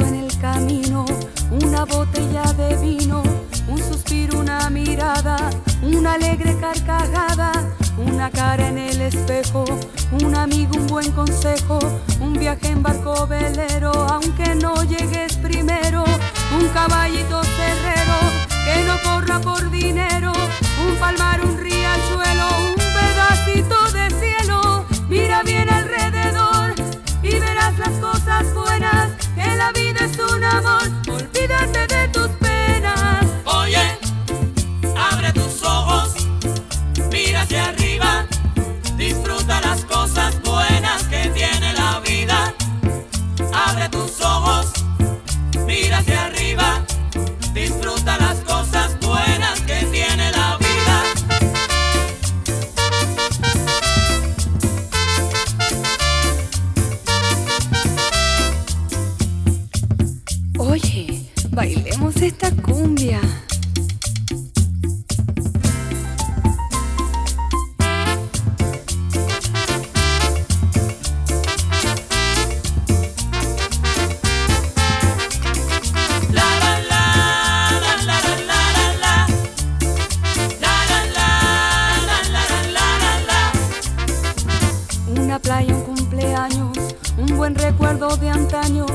en el camino, una botella de vino, un suspiro, una mirada, una alegre carcajada, una cara en el espejo, un amigo, un buen consejo, un viaje en barco velero la la la la Una playa, un cumpleaños, un buen recuerdo de antaño,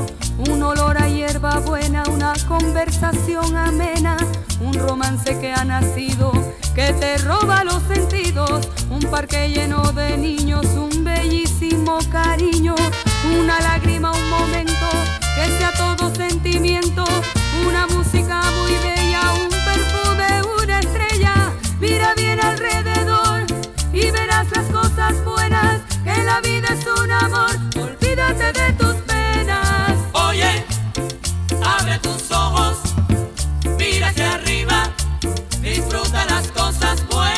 conversación amena, un romance que ha nacido, que te roba los sentidos, un parque lleno de niños, un bellísimo cariño, una cosas buenas.